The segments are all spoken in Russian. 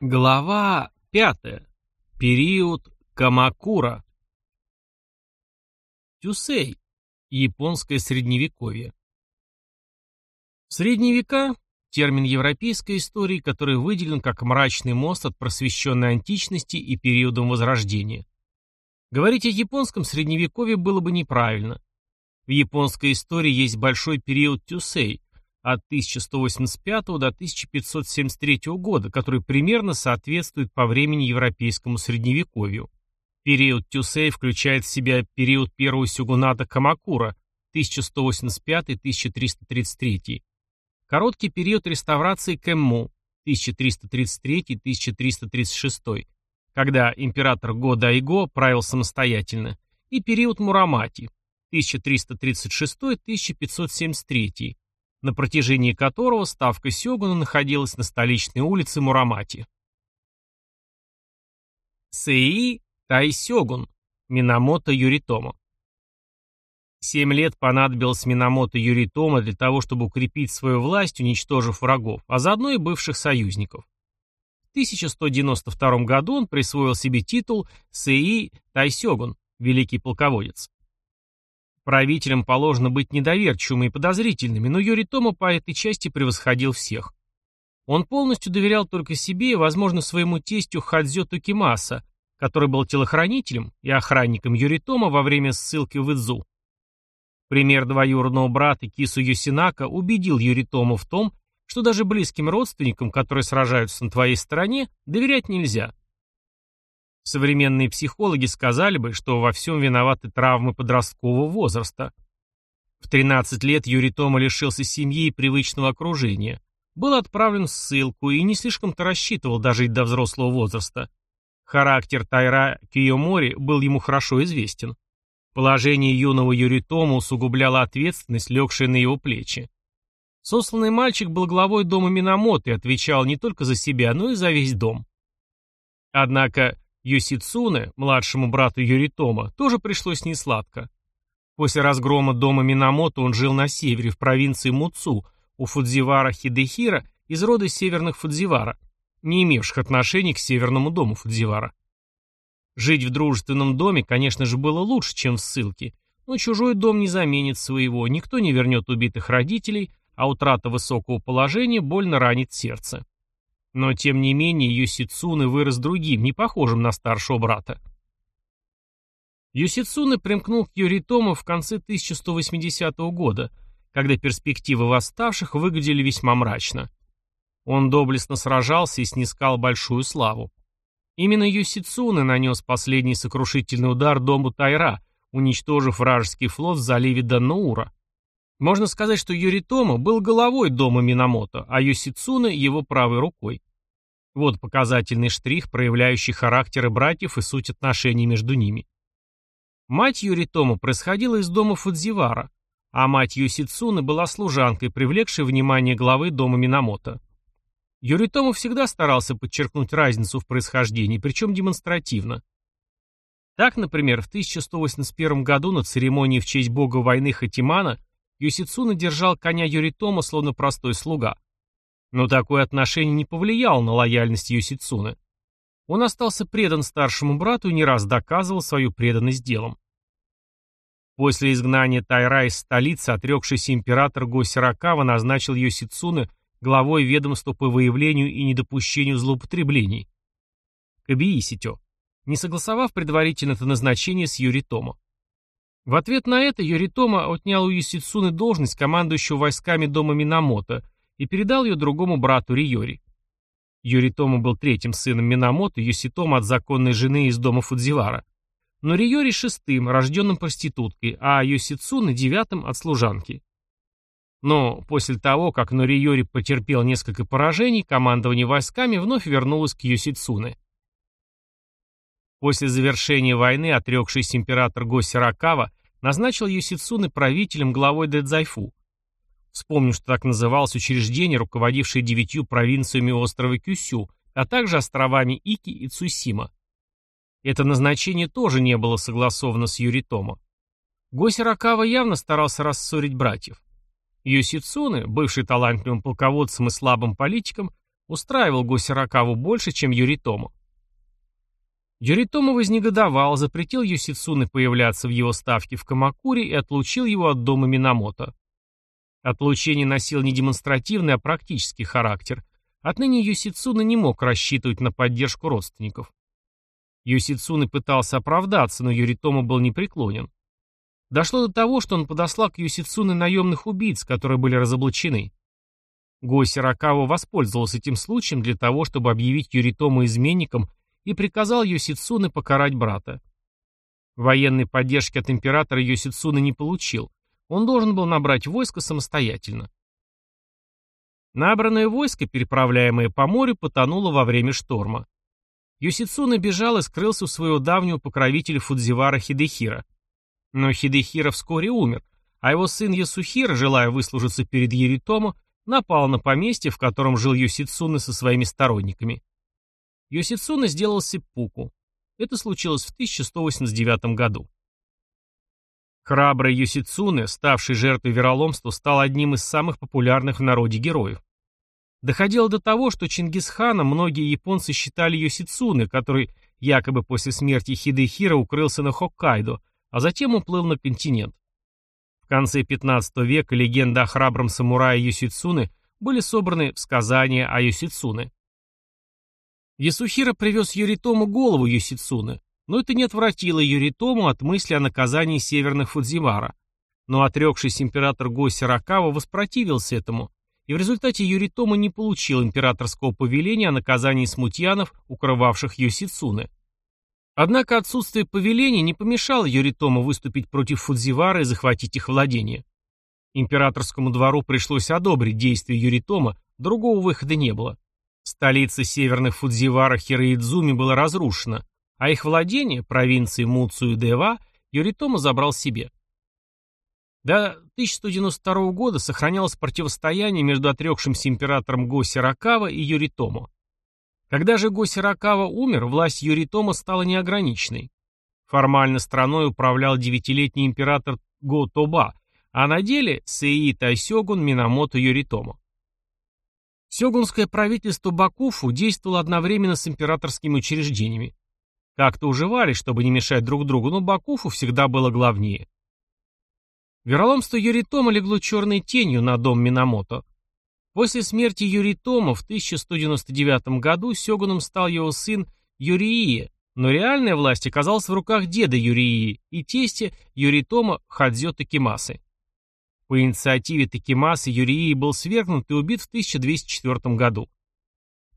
Глава 5. Период Камакура. Тюсей. Японское средневековье. В средние века – термин европейской истории, который выделен как мрачный мост от просвещенной античности и периодом Возрождения. Говорить о японском средневековье было бы неправильно. В японской истории есть большой период Тюсей – от 1185 до 1573 года, который примерно соответствует по времени европейскому средневековью. Период Тюсей включает в себя период первого сюгуната Камакура 1185-1333, короткий период реставрации Кэмму 1333-1336, когда император Го Дайго правил самостоятельно, и период Мурамати 1336-1573, на протяжении которого ставка Сёгуна находилась на столичной улице Мурамати. Сеи Тайсёгун, Минамото Юритомо. Семь лет понадобилось Минамото Юритомо для того, чтобы укрепить свою власть, уничтожив врагов, а заодно и бывших союзников. В 1192 году он присвоил себе титул Сеи Тайсёгун, великий полководец. Правителям положено быть недоверчивыми и подозрительными, но Юрий Тома по этой части превосходил всех. Он полностью доверял только себе и, возможно, своему тестю Хадзё Токимаса, который был телохранителем и охранником Юритома во время ссылки в Идзу. Пример двоюродного брата Кису Юсинака убедил Юритому в том, что даже близким родственникам, которые сражаются на твоей стороне, доверять нельзя. Современные психологи сказали бы, что во всем виноваты травмы подросткового возраста. В 13 лет Юрий Тома лишился семьи и привычного окружения. Был отправлен в ссылку и не слишком-то рассчитывал дожить до взрослого возраста. Характер Тайра Киомори был ему хорошо известен. Положение юного Юритома усугубляло ответственность, легшая на его плечи. Сосланный мальчик был главой дома Минамото и отвечал не только за себя, но и за весь дом. Однако Йосицуне, младшему брату Юритома, тоже пришлось несладко. После разгрома дома Минамото он жил на севере, в провинции Муцу, у Фудзивара Хидехира из рода северных Фудзивара, не имевших отношений к северному дому Фудзивара. Жить в дружественном доме, конечно же, было лучше, чем в ссылке, но чужой дом не заменит своего, никто не вернет убитых родителей, а утрата высокого положения больно ранит сердце. Но, тем не менее, Юсицуны вырос другим, не похожим на старшего брата. Юсицуны примкнул к Юритому в конце 1180 года, когда перспективы восставших выглядели весьма мрачно. Он доблестно сражался и снискал большую славу. Именно Юсицуны нанес последний сокрушительный удар дому Тайра, уничтожив вражеский флот в заливе Даннуура. Можно сказать, что Юритома был головой дома Минамото, а Йосицуна его правой рукой. Вот показательный штрих, проявляющий характеры братьев и суть отношений между ними. Мать Юритома происходила из дома Фудзивара, а мать Йосицуны была служанкой, привлекшей внимание главы дома Минамото. Юритома всегда старался подчеркнуть разницу в происхождении, причем демонстративно. Так, например, в 1181 году на церемонии в честь бога войны Хатимана Юсицуна держал коня Юритома словно простой слуга. Но такое отношение не повлияло на лояльность Юсицуны. Он остался предан старшему брату и не раз доказывал свою преданность делам. После изгнания Тайра из столицы отрекшийся император Госиракава назначил Йосицуны главой ведомства по выявлению и недопущению злоупотреблений. Кабииситё, не согласовав предварительно это назначение с Юритомо. В ответ на это Йоритома отнял у Юсицуны должность командующего войсками дома Минамото и передал ее другому брату Риори. Йоритома был третьим сыном Минамото, Юситома от законной жены из дома Фудзивара. Но Риори шестым, рожденным проституткой, а Йосицуна девятым от служанки. Но после того, как Нориори потерпел несколько поражений, командование войсками вновь вернулось к Йосицуне. После завершения войны отрекшийся император Госиракава назначил Юсицуны правителем главой Дэдзайфу. Вспомню, что так называлось учреждение, руководившее девятью провинциями острова Кюсю, а также островами Ики и Цусима. Это назначение тоже не было согласовано с Юритомо. Госиракава явно старался рассорить братьев. Юсицуны, бывший талантливым полководцем и слабым политиком, устраивал Госиракаву больше, чем Юритому. Юритома вознегодовал, запретил Юсицуне появляться в его ставке в Камакуре и отлучил его от дома Минамото. Отлучение носило не демонстративный, а практический характер. Отныне Юсицуна не мог рассчитывать на поддержку родственников. Юсицуны пытался оправдаться, но Юритома был непреклонен. Дошло до того, что он подослал к Юсицуне наемных убийц, которые были разоблачены. Гой Сиракава воспользовался этим случаем для того, чтобы объявить Юритому изменником и приказал Йосицуне покарать брата. Военной поддержки от императора Йосицуне не получил. Он должен был набрать войско самостоятельно. Набранное войско, переправляемое по морю, потонуло во время шторма. Юсицуна бежал и скрылся у своего давнего покровителя Фудзивара Хидехира. Но Хидехира вскоре умер, а его сын Ясухира, желая выслужиться перед Еритомо, напал на поместье, в котором жил Юсицуна со своими сторонниками. Йосицуна сделал сиппуку. Это случилось в 1189 году. Храбрый Йосицуне, ставший жертвой вероломства, стал одним из самых популярных в народе героев. Доходило до того, что Чингисхана многие японцы считали Йосицуне, который якобы после смерти Хидехира укрылся на Хоккайдо, а затем уплыл на континент. В конце 15 века легенды о храбром самурае Йосицуне были собраны в сказания о Йосицуне. Ясухира привез Юритому голову Юсицуны, но это не отвратило Юритому от мысли о наказании северных Фудзимара. Но отрекшийся император Го Сиракава воспротивился этому, и в результате Юритома не получил императорского повеления о наказании смутьянов, укрывавших Юсицуны. Однако отсутствие повеления не помешало Юритому выступить против Фудзивара и захватить их владение. Императорскому двору пришлось одобрить действия Юритома, другого выхода не было. Столица северных Фудзивара Хироидзуми была разрушена, а их владение, провинции Муцу и Дева, Юритома забрал себе. До 1192 года сохранялось противостояние между отрекшимся императором Го Сиракава и Юритомо. Когда же Го Сиракава умер, власть Юритома стала неограниченной. Формально страной управлял девятилетний император Го Тоба, а на деле Сеи Тайсёгун Минамото Юритомо. Сёгунское правительство Бакуфу действовало одновременно с императорскими учреждениями. Как-то уживались, чтобы не мешать друг другу, но Бакуфу всегда было главнее. Вероломство Юритома легло черной тенью на дом Минамото. После смерти Юритома в 1199 году сёгуном стал его сын Юрии, но реальная власть оказалась в руках деда Юрии и тестя Юритома Хадзё Такимасы. По инициативе Такимаса Юрии был свергнут и убит в 1204 году.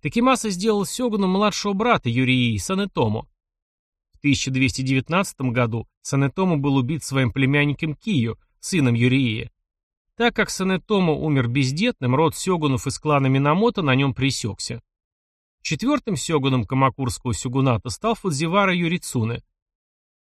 Такимаса сделал сёгуном младшего брата Юрии, Санетому. В 1219 году Санетому был убит своим племянником Кию, сыном Юрии. Так как Санетому умер бездетным, род сёгунов из клана Минамото на нем пресекся. Четвертым сёгуном Камакурского сёгуната стал Фудзивара Юрицуне.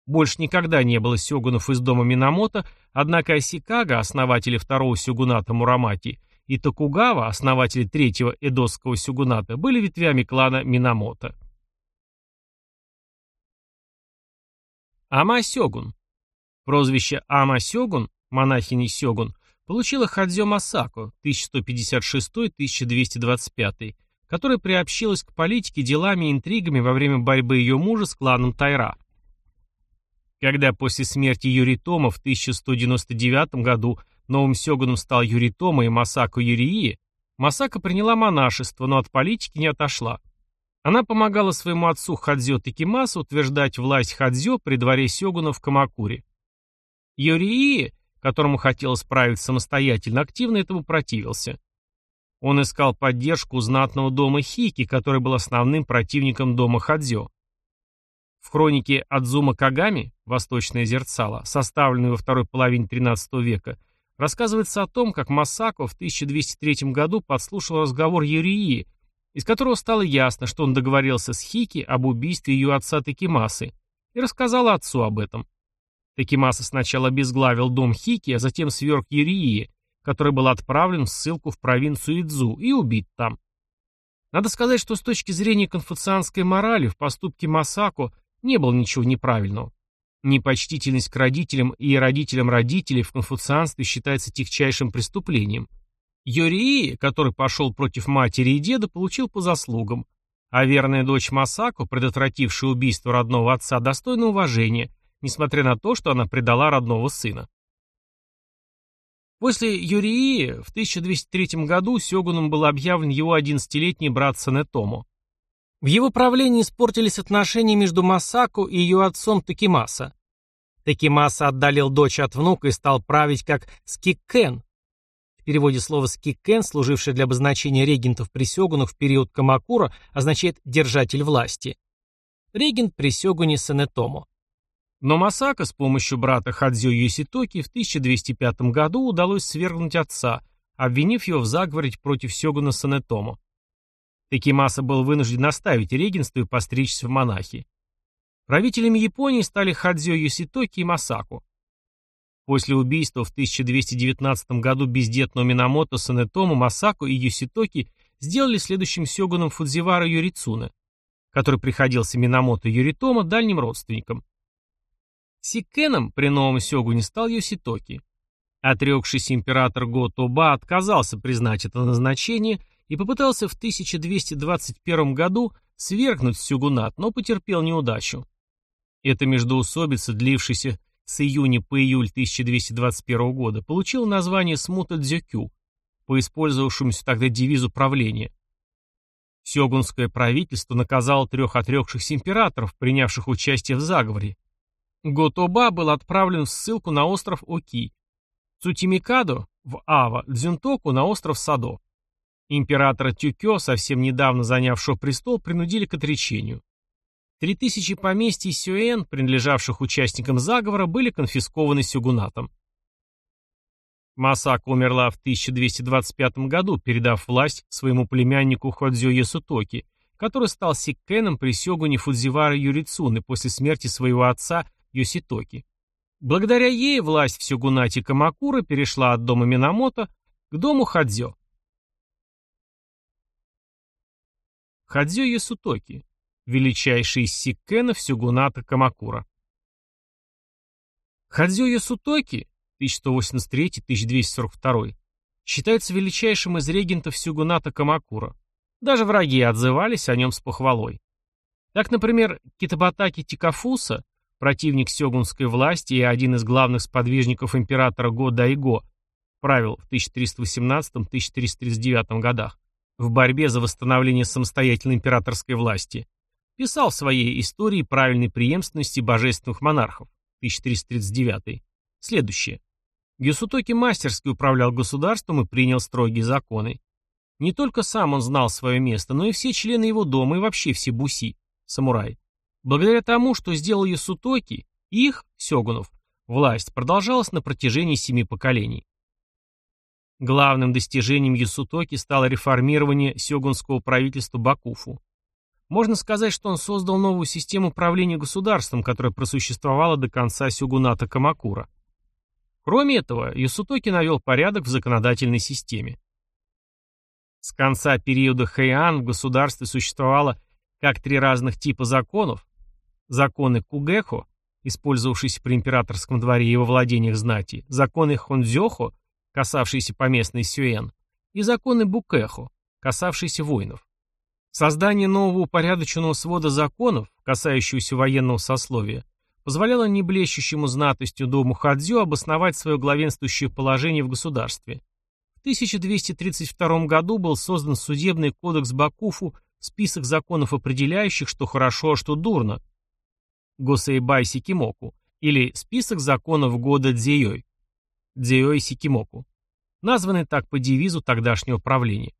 Больше никогда не было сёгунов из дома Минамото, однако Асикага, основатели второго сёгуната Мурамати, и Токугава, основатели третьего эдосского сёгуната, были ветвями клана Минамото. Ама Сёгун. Прозвище Ама Сёгун, монахини Сёгун, получила Хадзё Масако, 1156-1225, которая приобщилась к политике делами и интригами во время борьбы ее мужа с кланом Тайра. Когда после смерти Юритома в 1199 году новым сёгуном стал Юритома и Масако Юрии, Масака приняла монашество, но от политики не отошла. Она помогала своему отцу Хадзё Такимасу утверждать власть Хадзё при дворе сёгуна в Камакуре. Юрии, которому хотелось справиться самостоятельно, активно этому противился. Он искал поддержку знатного дома Хики, который был основным противником дома Хадзё. В хронике Адзума Кагами «Восточное зерцало», составленной во второй половине XIII века, рассказывается о том, как Масако в 1203 году подслушал разговор Юрии, из которого стало ясно, что он договорился с Хики об убийстве ее отца Такимасы, и рассказал отцу об этом. Такимаса сначала обезглавил дом Хики, а затем сверг Юрии, который был отправлен в ссылку в провинцию Идзу и убит там. Надо сказать, что с точки зрения конфуцианской морали в поступке Масако не было ничего неправильного. Непочтительность к родителям и родителям родителей в конфуцианстве считается тягчайшим преступлением. Йории, который пошел против матери и деда, получил по заслугам, а верная дочь Масако, предотвратившая убийство родного отца, достойна уважения, несмотря на то, что она предала родного сына. После Юрии в 1203 году сёгуном был объявлен его 11-летний брат Санетомо. В его правлении испортились отношения между Масако и ее отцом Такимаса. Такимаса отдалил дочь от внука и стал править как Скиккен. В переводе слова «скиккен», служившее для обозначения регентов при в период Камакура, означает «держатель власти». Регент при сёгуне. Но Масака с помощью брата Хадзё Юситоки в 1205 году удалось свергнуть отца, обвинив его в заговоре против сёгуна Санетомо. Такимаса был вынужден оставить регенство и постричься в монахи. Правителями Японии стали Хадзё Юситоки и Масаку. После убийства в 1219 году бездетного Минамото Санетому Масаку и Юситоки сделали следующим сёгуном Фудзивара Юрицуна, который приходился Минамото Юритома дальним родственником. Сиккеном при новом сёгуне стал Йоситоки. Отрекшийся император Готоба отказался признать это назначение и попытался в 1221 году свергнуть сёгунат, но потерпел неудачу. Эта междоусобица, длившаяся с июня по июль 1221 года, получила название Смута Дзёкю, по использовавшемуся тогда девизу правления. Сёгунское правительство наказало трех отрекшихся императоров, принявших участие в заговоре, Готоба был отправлен в ссылку на остров Оки, Цутимикадо в Ава, Дзюнтоку на остров Садо. Императора Тюкё, совсем недавно занявшего престол, принудили к отречению. Три тысячи поместий Сюэн, принадлежавших участникам заговора, были конфискованы сюгунатом. Масака умерла в 1225 году, передав власть своему племяннику Ходзё Ясутоки, который стал сиккеном при сёгуне Фудзивара Юрицуны после смерти своего отца Йоситоки. Благодаря ей власть в Сёгунате Камакура перешла от дома Минамото к дому Хадзё. Хадзё Ясутоки, величайший из сиккенов Сёгуната Камакура. Хадзё Ясутоки, 1183-1242, считается величайшим из регентов Сёгуната Камакура. Даже враги отзывались о нем с похвалой. Так, например, Китабатаки Тикафуса противник сёгунской власти и один из главных сподвижников императора Го Дайго, правил в 1318-1339 годах, в борьбе за восстановление самостоятельной императорской власти, писал в своей истории правильной преемственности божественных монархов, 1339, следующее. Гюсутоки мастерски управлял государством и принял строгие законы. Не только сам он знал свое место, но и все члены его дома и вообще все буси, самураи. Благодаря тому, что сделал Ясутоки, их, сёгунов, власть продолжалась на протяжении семи поколений. Главным достижением Ясутоки стало реформирование сёгунского правительства Бакуфу. Можно сказать, что он создал новую систему управления государством, которая просуществовала до конца сёгуната Камакура. Кроме этого, Ясутоки навел порядок в законодательной системе. С конца периода Хэйан в государстве существовало как три разных типа законов, законы Кугэхо, использовавшиеся при императорском дворе и во владениях знати, законы Хонзёхо, касавшиеся поместной Сюэн, и законы Букэхо, касавшиеся воинов. Создание нового упорядоченного свода законов, касающегося военного сословия, позволяло неблещущему знатостью дому Хадзю обосновать свое главенствующее положение в государстве. В 1232 году был создан судебный кодекс Бакуфу, список законов, определяющих, что хорошо, а что дурно, Госэйбай Сикимоку, или список законов года Дзейой, Дзейой Сикимоку, названный так по девизу тогдашнего правления.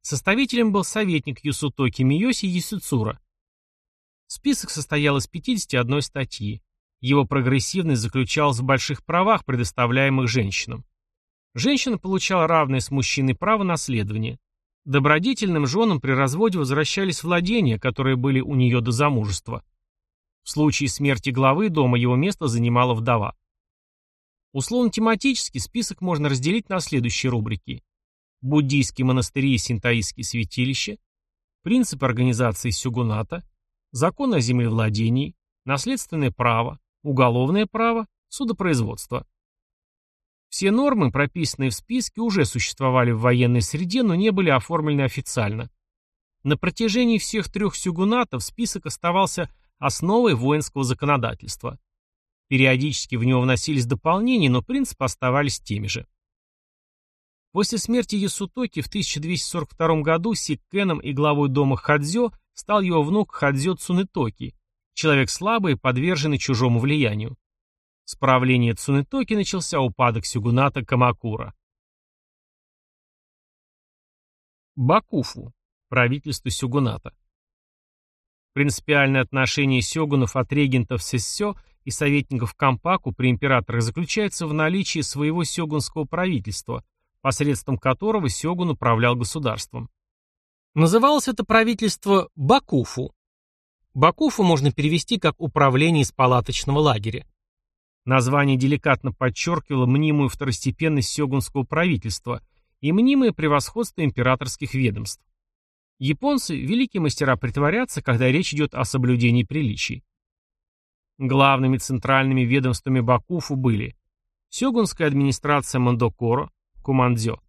Составителем был советник Юсутоки Миоси Юсуцура. Список состоял из 51 статьи. Его прогрессивность заключалась в больших правах, предоставляемых женщинам. Женщина получала равное с мужчиной право наследования. Добродетельным женам при разводе возвращались владения, которые были у нее до замужества. В случае смерти главы дома его место занимала вдова. Условно-тематический список можно разделить на следующие рубрики. Буддийские монастыри и синтаистские святилища, принципы организации сюгуната, закон о землевладении, наследственное право, уголовное право, судопроизводство. Все нормы, прописанные в списке, уже существовали в военной среде, но не были оформлены официально. На протяжении всех трех сюгунатов список оставался основой воинского законодательства. Периодически в него вносились дополнения, но принципы оставались теми же. После смерти Ясутоки в 1242 году Сиккеном и главой дома Хадзё стал его внук Хадзё Цунетоки, человек слабый и подверженный чужому влиянию. С правления Цунетоки начался упадок сюгуната Камакура. Бакуфу. Правительство сюгуната. Принципиальное отношение сёгунов от регентов Сессё и советников Кампаку при императорах заключается в наличии своего сёгунского правительства, посредством которого сёгун управлял государством. Называлось это правительство Бакуфу. Бакуфу можно перевести как «управление из палаточного лагеря». Название деликатно подчеркивало мнимую второстепенность сёгунского правительства и мнимое превосходство императорских ведомств. Японцы – великие мастера притворяться, когда речь идет о соблюдении приличий. Главными центральными ведомствами Бакуфу были Сёгунская администрация Мандокоро, Кумандзё,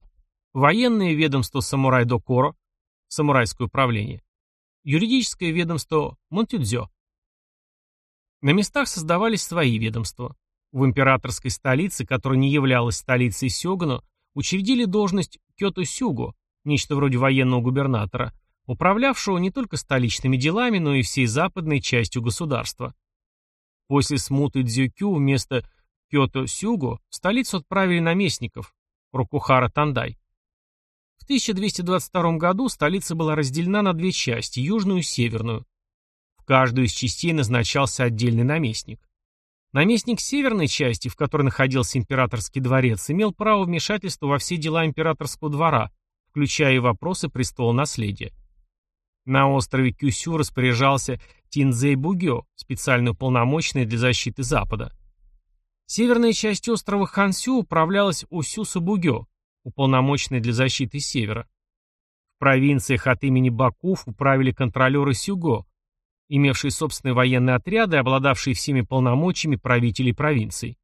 военное ведомство Самурай-Докоро, самурайское управление, юридическое ведомство Монтюдзё. На местах создавались свои ведомства. В императорской столице, которая не являлась столицей Сёгуна, учредили должность Кёто-Сюго, нечто вроде военного губернатора, управлявшего не только столичными делами, но и всей западной частью государства. После смуты Дзюкю вместо Кёто-Сюго в столицу отправили наместников Рокухара Тандай. В 1222 году столица была разделена на две части, южную и северную. В каждую из частей назначался отдельный наместник. Наместник северной части, в которой находился императорский дворец, имел право вмешательства во все дела императорского двора, включая и вопросы престола наследия. На острове Кюсю распоряжался Тинзей Бугё, специально уполномоченный для защиты Запада. Северная часть острова Хансю управлялась Усюса Бугё, уполномоченный для защиты Севера. В провинциях от имени Бакуф управили контролеры Сюго, имевшие собственные военные отряды, обладавшие всеми полномочиями правителей провинций.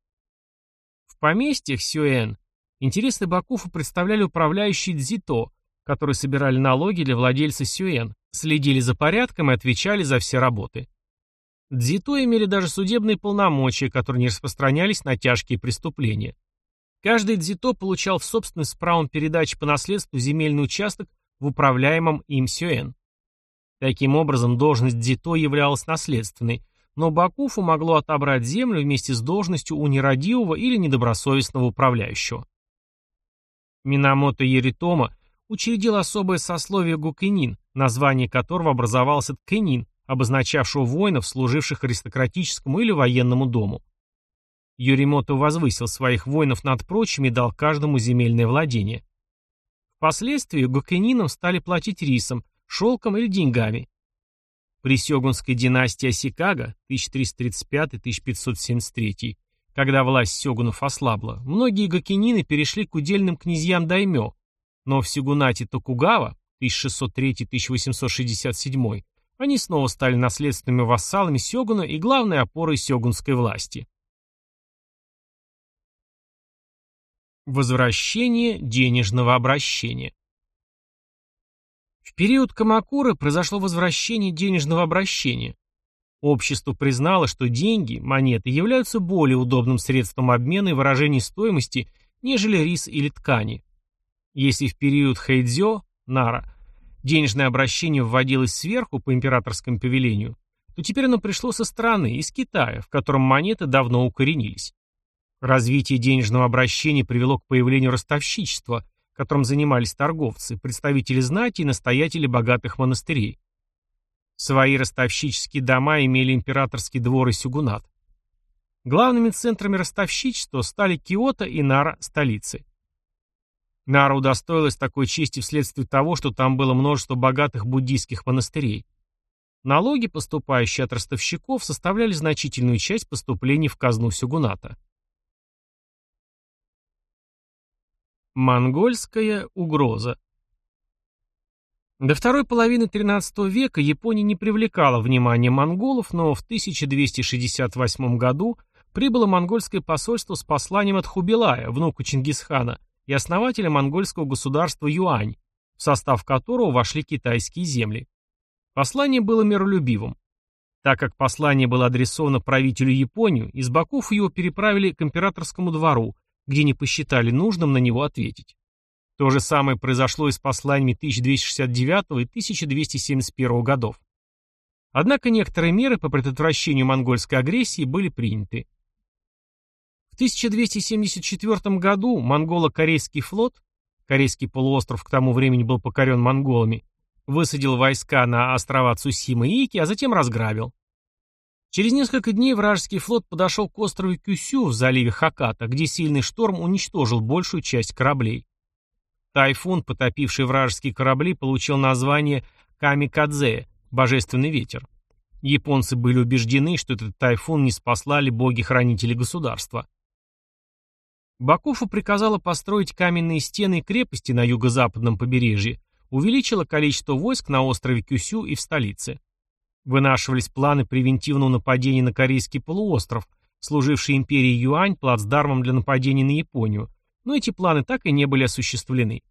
В поместьях Сюэн интересы Бакуфа представляли управляющие Дзито, которые собирали налоги для владельца Сюэн, следили за порядком и отвечали за все работы. Дзито имели даже судебные полномочия, которые не распространялись на тяжкие преступления. Каждый дзито получал в собственность правом передачи по наследству земельный участок в управляемом им Сюэн. Таким образом, должность Дзито являлась наследственной, но Бакуфу могло отобрать землю вместе с должностью у нерадивого или недобросовестного управляющего. Минамото Еритома учредил особое сословие Гукенин, название которого образовалось от Кенин, обозначавшего воинов, служивших аристократическому или военному дому. Юримото возвысил своих воинов над прочими и дал каждому земельное владение. Впоследствии гукенинам стали платить рисом, шелком или деньгами. При сёгунской династии Осикага 1335-1573, когда власть сёгунов ослабла, многие гакенины перешли к удельным князьям даймё, но в сёгунате Токугава 1603-1867 они снова стали наследственными вассалами сёгуна и главной опорой сёгунской власти. Возвращение денежного обращения в период Камакуры произошло возвращение денежного обращения. Общество признало, что деньги, монеты, являются более удобным средством обмена и выражения стоимости, нежели рис или ткани. Если в период Хэйдзё, Нара, денежное обращение вводилось сверху по императорскому повелению, то теперь оно пришло со стороны, из Китая, в котором монеты давно укоренились. Развитие денежного обращения привело к появлению ростовщичества, которым занимались торговцы, представители знати и настоятели богатых монастырей. Свои ростовщические дома имели императорский двор и сюгунат. Главными центрами ростовщичества стали Киото и Нара, столицы. Нара удостоилась такой чести вследствие того, что там было множество богатых буддийских монастырей. Налоги, поступающие от ростовщиков, составляли значительную часть поступлений в казну сюгуната. Монгольская угроза До второй половины XIII века Япония не привлекала внимания монголов, но в 1268 году прибыло монгольское посольство с посланием от Хубилая, внука Чингисхана, и основателя монгольского государства Юань, в состав которого вошли китайские земли. Послание было миролюбивым. Так как послание было адресовано правителю Японии, из Баков его переправили к императорскому двору, где не посчитали нужным на него ответить. То же самое произошло и с посланиями 1269 и 1271 годов. Однако некоторые меры по предотвращению монгольской агрессии были приняты. В 1274 году монголо-корейский флот, корейский полуостров к тому времени был покорен монголами, высадил войска на острова Цусима и Ики, а затем разграбил. Через несколько дней вражеский флот подошел к острову Кюсю в заливе Хаката, где сильный шторм уничтожил большую часть кораблей. Тайфун, потопивший вражеские корабли, получил название Камикадзе – божественный ветер. Японцы были убеждены, что этот тайфун не спаслали боги-хранители государства. Бакуфа приказала построить каменные стены и крепости на юго-западном побережье, увеличила количество войск на острове Кюсю и в столице. Вынашивались планы превентивного нападения на корейский полуостров, служивший империи Юань плацдармом для нападения на Японию, но эти планы так и не были осуществлены.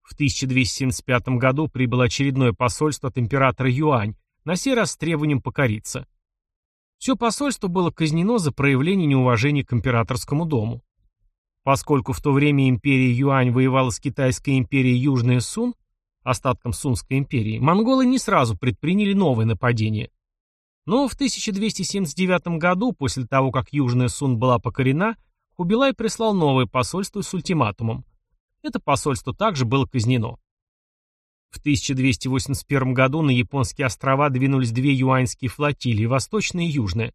В 1275 году прибыло очередное посольство от императора Юань, на сей раз с требованием покориться. Все посольство было казнено за проявление неуважения к императорскому дому. Поскольку в то время империя Юань воевала с Китайской империей Южная Сун, остатком Сунской империи, монголы не сразу предприняли новое нападение. Но в 1279 году, после того, как Южная Сун была покорена, Хубилай прислал новое посольство с ультиматумом. Это посольство также было казнено. В 1281 году на японские острова двинулись две юаньские флотилии, восточная и южная.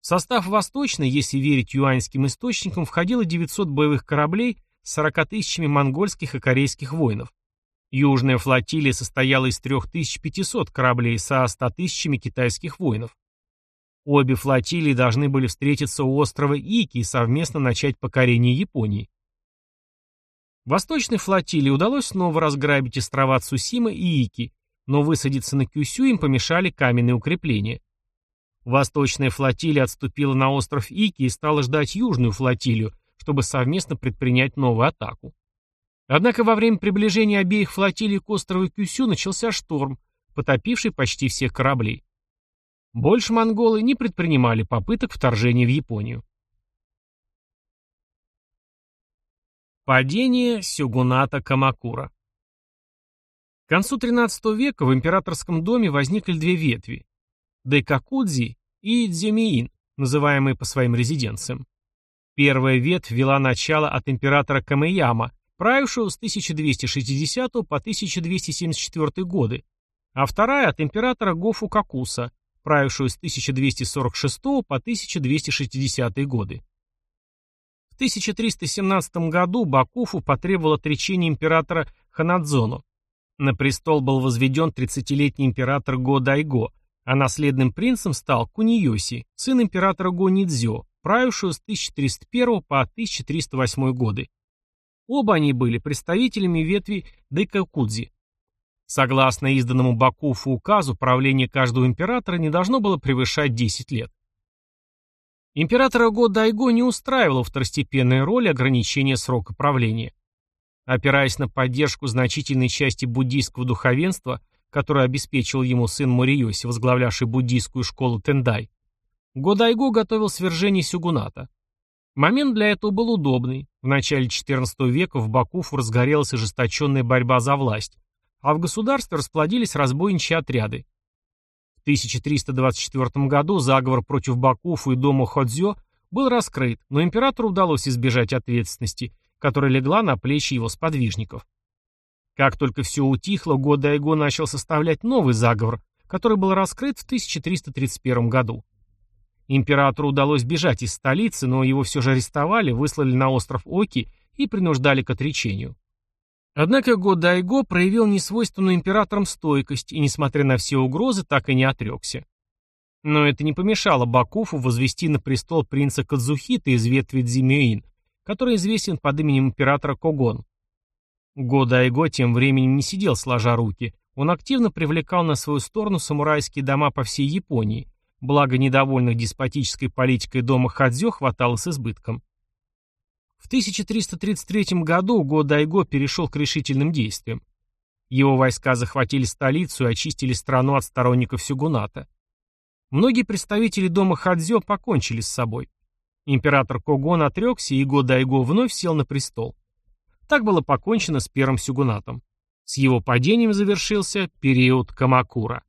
В состав восточной, если верить юаньским источникам, входило 900 боевых кораблей с 40 тысячами монгольских и корейских воинов. Южная флотилия состояла из 3500 кораблей со 100 тысячами китайских воинов. Обе флотилии должны были встретиться у острова Ики и совместно начать покорение Японии. Восточной флотилии удалось снова разграбить острова Цусима и Ики, но высадиться на Кюсю им помешали каменные укрепления. Восточная флотилия отступила на остров Ики и стала ждать южную флотилию, чтобы совместно предпринять новую атаку. Однако во время приближения обеих флотилий к острову Кюсю начался шторм, потопивший почти всех кораблей. Больше монголы не предпринимали попыток вторжения в Японию. Падение сёгуната Камакура К концу XIII века в императорском доме возникли две ветви – Дайкакудзи и Дзюмиин, называемые по своим резиденциям. Первая ветвь вела начало от императора Камэяма, правившего с 1260 по 1274 годы, а вторая от императора Гофу Какуса, правившую с 1246 по 1260 годы. В 1317 году Бакуфу потребовал отречения императора Ханадзоно. На престол был возведен 30-летний император Го Дайго, а наследным принцем стал Куниёси, сын императора Го Нидзё, правившего с 1301 по 1308 годы. Оба они были представителями ветви Дайкакудзи. Согласно изданному Бакуфу указу, правление каждого императора не должно было превышать 10 лет. Императора Го Дайго не устраивала второстепенная роль ограничения срока правления. Опираясь на поддержку значительной части буддийского духовенства, которое обеспечил ему сын Мориоси, возглавлявший буддийскую школу Тендай, Го Дайго готовил свержение сюгуната. Момент для этого был удобный. В начале XIV века в Бакуфу разгорелась ожесточенная борьба за власть, а в государстве расплодились разбойничьи отряды. В 1324 году заговор против Бакуфу и дома Ходзё был раскрыт, но императору удалось избежать ответственности, которая легла на плечи его сподвижников. Как только все утихло, Годайго начал составлять новый заговор, который был раскрыт в 1331 году. Императору удалось бежать из столицы, но его все же арестовали, выслали на остров Оки и принуждали к отречению. Однако Го Дайго проявил несвойственную императорам стойкость и, несмотря на все угрозы, так и не отрекся. Но это не помешало Бакуфу возвести на престол принца Кадзухита из ветви Дзимюин, который известен под именем императора Когон. Го Дайго тем временем не сидел сложа руки, он активно привлекал на свою сторону самурайские дома по всей Японии, благо недовольных деспотической политикой дома Хадзё хватало с избытком. В 1333 году Го перешел к решительным действиям. Его войска захватили столицу и очистили страну от сторонников Сюгуната. Многие представители дома Хадзё покончили с собой. Император Когон отрекся, и Го вновь сел на престол. Так было покончено с первым Сюгунатом. С его падением завершился период Камакура.